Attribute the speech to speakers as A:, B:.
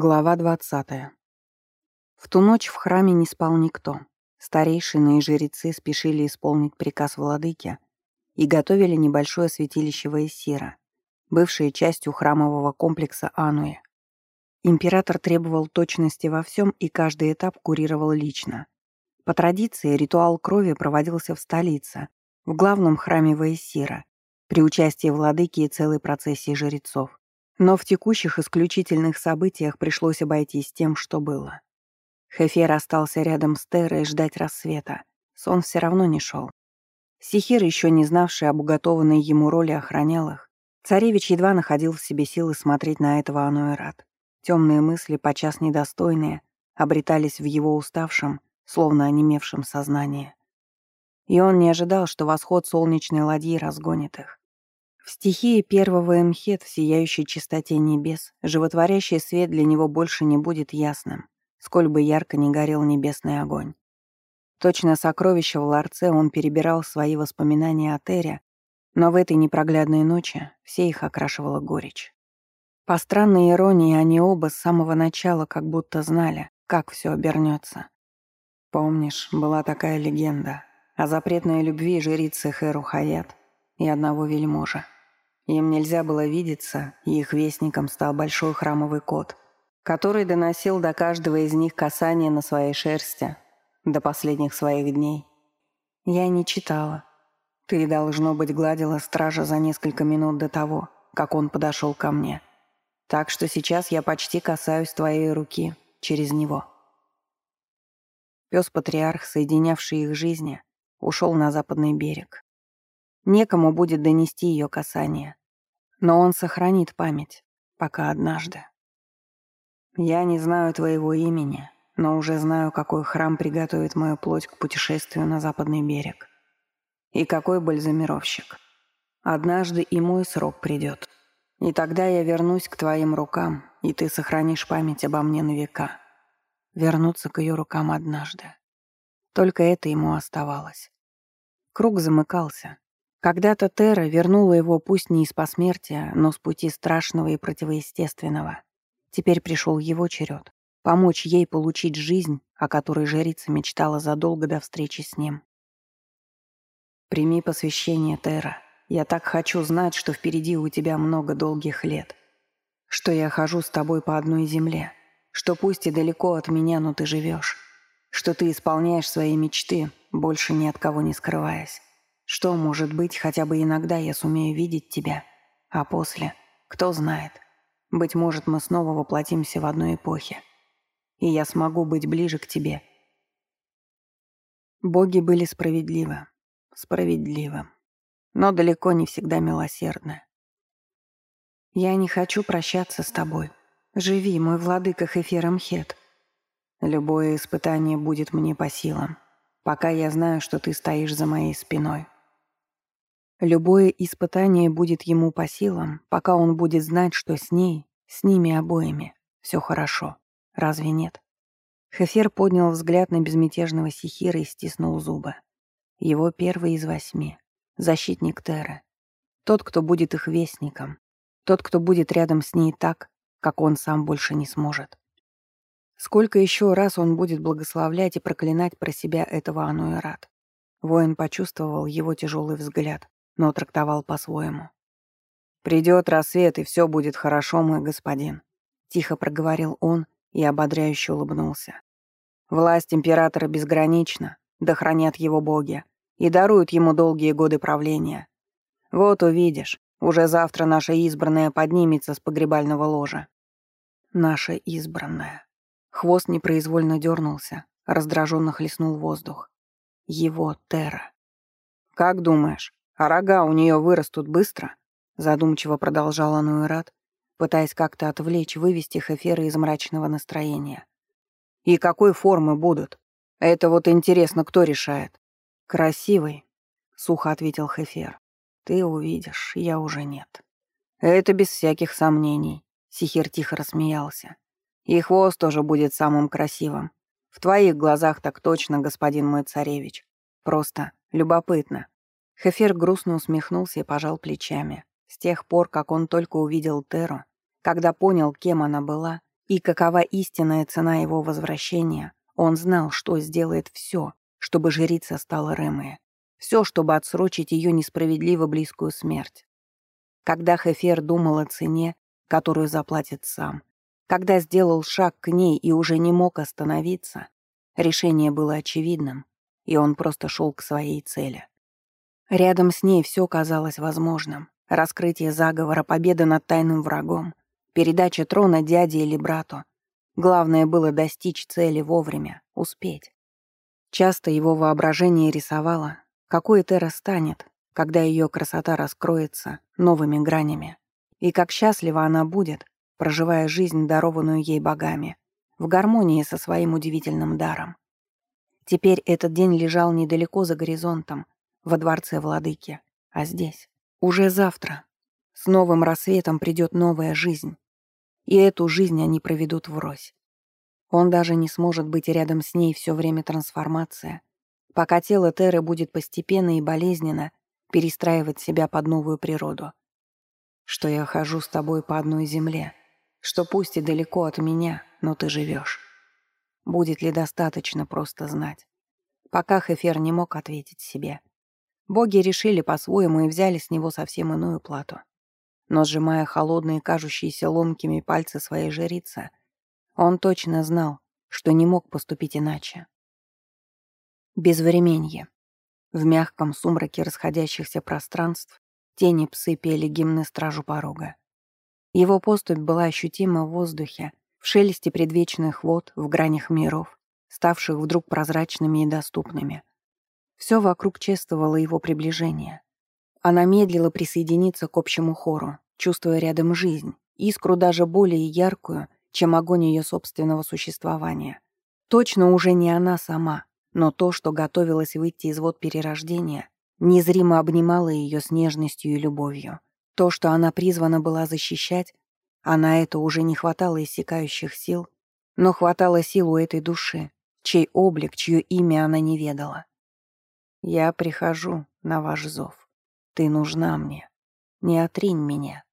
A: Глава 20. В ту ночь в храме не спал никто. Старейшины и жрецы спешили исполнить приказ владыки и готовили небольшое святилище Ваесира, бывшее частью храмового комплекса Ануэ. Император требовал точности во всем и каждый этап курировал лично. По традиции ритуал крови проводился в столице, в главном храме Ваесира, при участии владыки и целой процессии жрецов. Но в текущих исключительных событиях пришлось обойтись тем, что было. Хефер остался рядом с Терой ждать рассвета. Сон все равно не шел. Сихир, еще не знавший об уготованной ему роли, охранял их. Царевич едва находил в себе силы смотреть на этого Ануэрат. Темные мысли, подчас недостойные, обретались в его уставшем, словно онемевшем сознании. И он не ожидал, что восход солнечной ладьи разгонит их. В стихии первого Эмхет в сияющей чистоте небес животворящий свет для него больше не будет ясным, сколь бы ярко не горел небесный огонь. Точно сокровища в ларце он перебирал свои воспоминания о Тере, но в этой непроглядной ночи все их окрашивала горечь. По странной иронии они оба с самого начала как будто знали, как все обернется. Помнишь, была такая легенда о запретной любви жрицы Хэру Хаят и одного вельможа. Им нельзя было видеться, и их вестником стал большой храмовый кот, который доносил до каждого из них касание на своей шерсти до последних своих дней. Я не читала. Ты, должно быть, гладила стража за несколько минут до того, как он подошел ко мне. Так что сейчас я почти касаюсь твоей руки через него. Пес-патриарх, соединявший их жизни, ушел на западный берег. Некому будет донести ее касание. Но он сохранит память, пока однажды. Я не знаю твоего имени, но уже знаю, какой храм приготовит мою плоть к путешествию на западный берег. И какой бальзамировщик. Однажды и мой срок придет. И тогда я вернусь к твоим рукам, и ты сохранишь память обо мне на века. Вернуться к ее рукам однажды. Только это ему оставалось. Круг замыкался, когда-то Тера вернула его пусть не из посмертия, но с пути страшного и противоестественного. Теперь пришел его черед — помочь ей получить жизнь, о которой жрица мечтала задолго до встречи с ним. «Прими посвящение, Тера. Я так хочу знать, что впереди у тебя много долгих лет. Что я хожу с тобой по одной земле. Что пусть и далеко от меня, но ты живешь. Что ты исполняешь свои мечты, больше ни от кого не скрываясь. Что, может быть, хотя бы иногда я сумею видеть тебя, а после, кто знает, быть может, мы снова воплотимся в одной эпохе, и я смогу быть ближе к тебе. Боги были справедливы, справедливы, но далеко не всегда милосердны. Я не хочу прощаться с тобой. Живи, мой владыка Хеферамхет. Любое испытание будет мне по силам, пока я знаю, что ты стоишь за моей спиной. Любое испытание будет ему по силам, пока он будет знать, что с ней, с ними обоими, все хорошо. Разве нет? Хефер поднял взгляд на безмятежного Сихира и стиснул зубы. Его первый из восьми. Защитник Терры. Тот, кто будет их вестником. Тот, кто будет рядом с ней так, как он сам больше не сможет. Сколько еще раз он будет благословлять и проклинать про себя этого Ануэрат? Воин почувствовал его тяжелый взгляд, но трактовал по-своему. «Придет рассвет, и все будет хорошо, мой господин», — тихо проговорил он и ободряюще улыбнулся. «Власть императора безгранична, да хранят его боги, и даруют ему долгие годы правления. Вот увидишь, уже завтра наша избранная поднимется с погребального ложа». «Наша избранная». Хвост непроизвольно дернулся, раздраженно хлестнул воздух. Его Терра. «Как думаешь, а рога у нее вырастут быстро, задумчиво продолжала Нуэрат, пытаясь как-то отвлечь, вывести Хефера из мрачного настроения. И какой формы будут? Это вот интересно, кто решает. Красивый, сухо ответил Хефер. Ты увидишь, я уже нет. Это без всяких сомнений. Сихир тихо рассмеялся. И хвост тоже будет самым красивым. В твоих глазах так точно, господин мой царевич. Просто любопытно. Хефер грустно усмехнулся и пожал плечами. С тех пор, как он только увидел Теру, когда понял, кем она была, И какова истинная цена его возвращения, он знал, что сделает все, чтобы жрица стала Ремой. Все, чтобы отсрочить ее несправедливо близкую смерть. Когда Хефер думал о цене, которую заплатит сам, когда сделал шаг к ней и уже не мог остановиться, решение было очевидным, и он просто шел к своей цели. Рядом с ней все казалось возможным. Раскрытие заговора, победа над тайным врагом, передача трона дяде или брату. Главное было достичь цели вовремя, успеть. Часто его воображение рисовало, какой Тера станет, когда ее красота раскроется новыми гранями. И как счастлива она будет, проживая жизнь, дарованную ей богами, в гармонии со своим удивительным даром. Теперь этот день лежал недалеко за горизонтом, во дворце владыки, а здесь, уже завтра, с новым рассветом придет новая жизнь, и эту жизнь они проведут врозь. Он даже не сможет быть рядом с ней все время трансформации, пока тело Теры будет постепенно и болезненно перестраивать себя под новую природу. Что я хожу с тобой по одной земле, что пусть и далеко от меня, но ты живешь. Будет ли достаточно просто знать? Пока Хефер не мог ответить себе. Боги решили по-своему и взяли с него совсем иную плату. Но сжимая холодные, кажущиеся ломкими пальцы своей жрицы, он точно знал, что не мог поступить иначе. Безвременье. В мягком сумраке расходящихся пространств тени псы пели гимны стражу порога. Его поступь была ощутима в воздухе, в шелесте предвечных вод, в гранях миров, ставших вдруг прозрачными и доступными. Все вокруг чествовало его приближение. Она медлила присоединиться к общему хору, чувствуя рядом жизнь, искру даже более яркую, чем огонь ее собственного существования. Точно уже не она сама, но то, что готовилось выйти из вод перерождения, незримо обнимало ее с нежностью и любовью. То, что она призвана была защищать, а на это уже не хватало иссякающих сил, но хватало сил у этой души, чей облик, чье имя она не ведала. «Я прихожу на ваш зов. Ты нужна мне. Не отринь меня».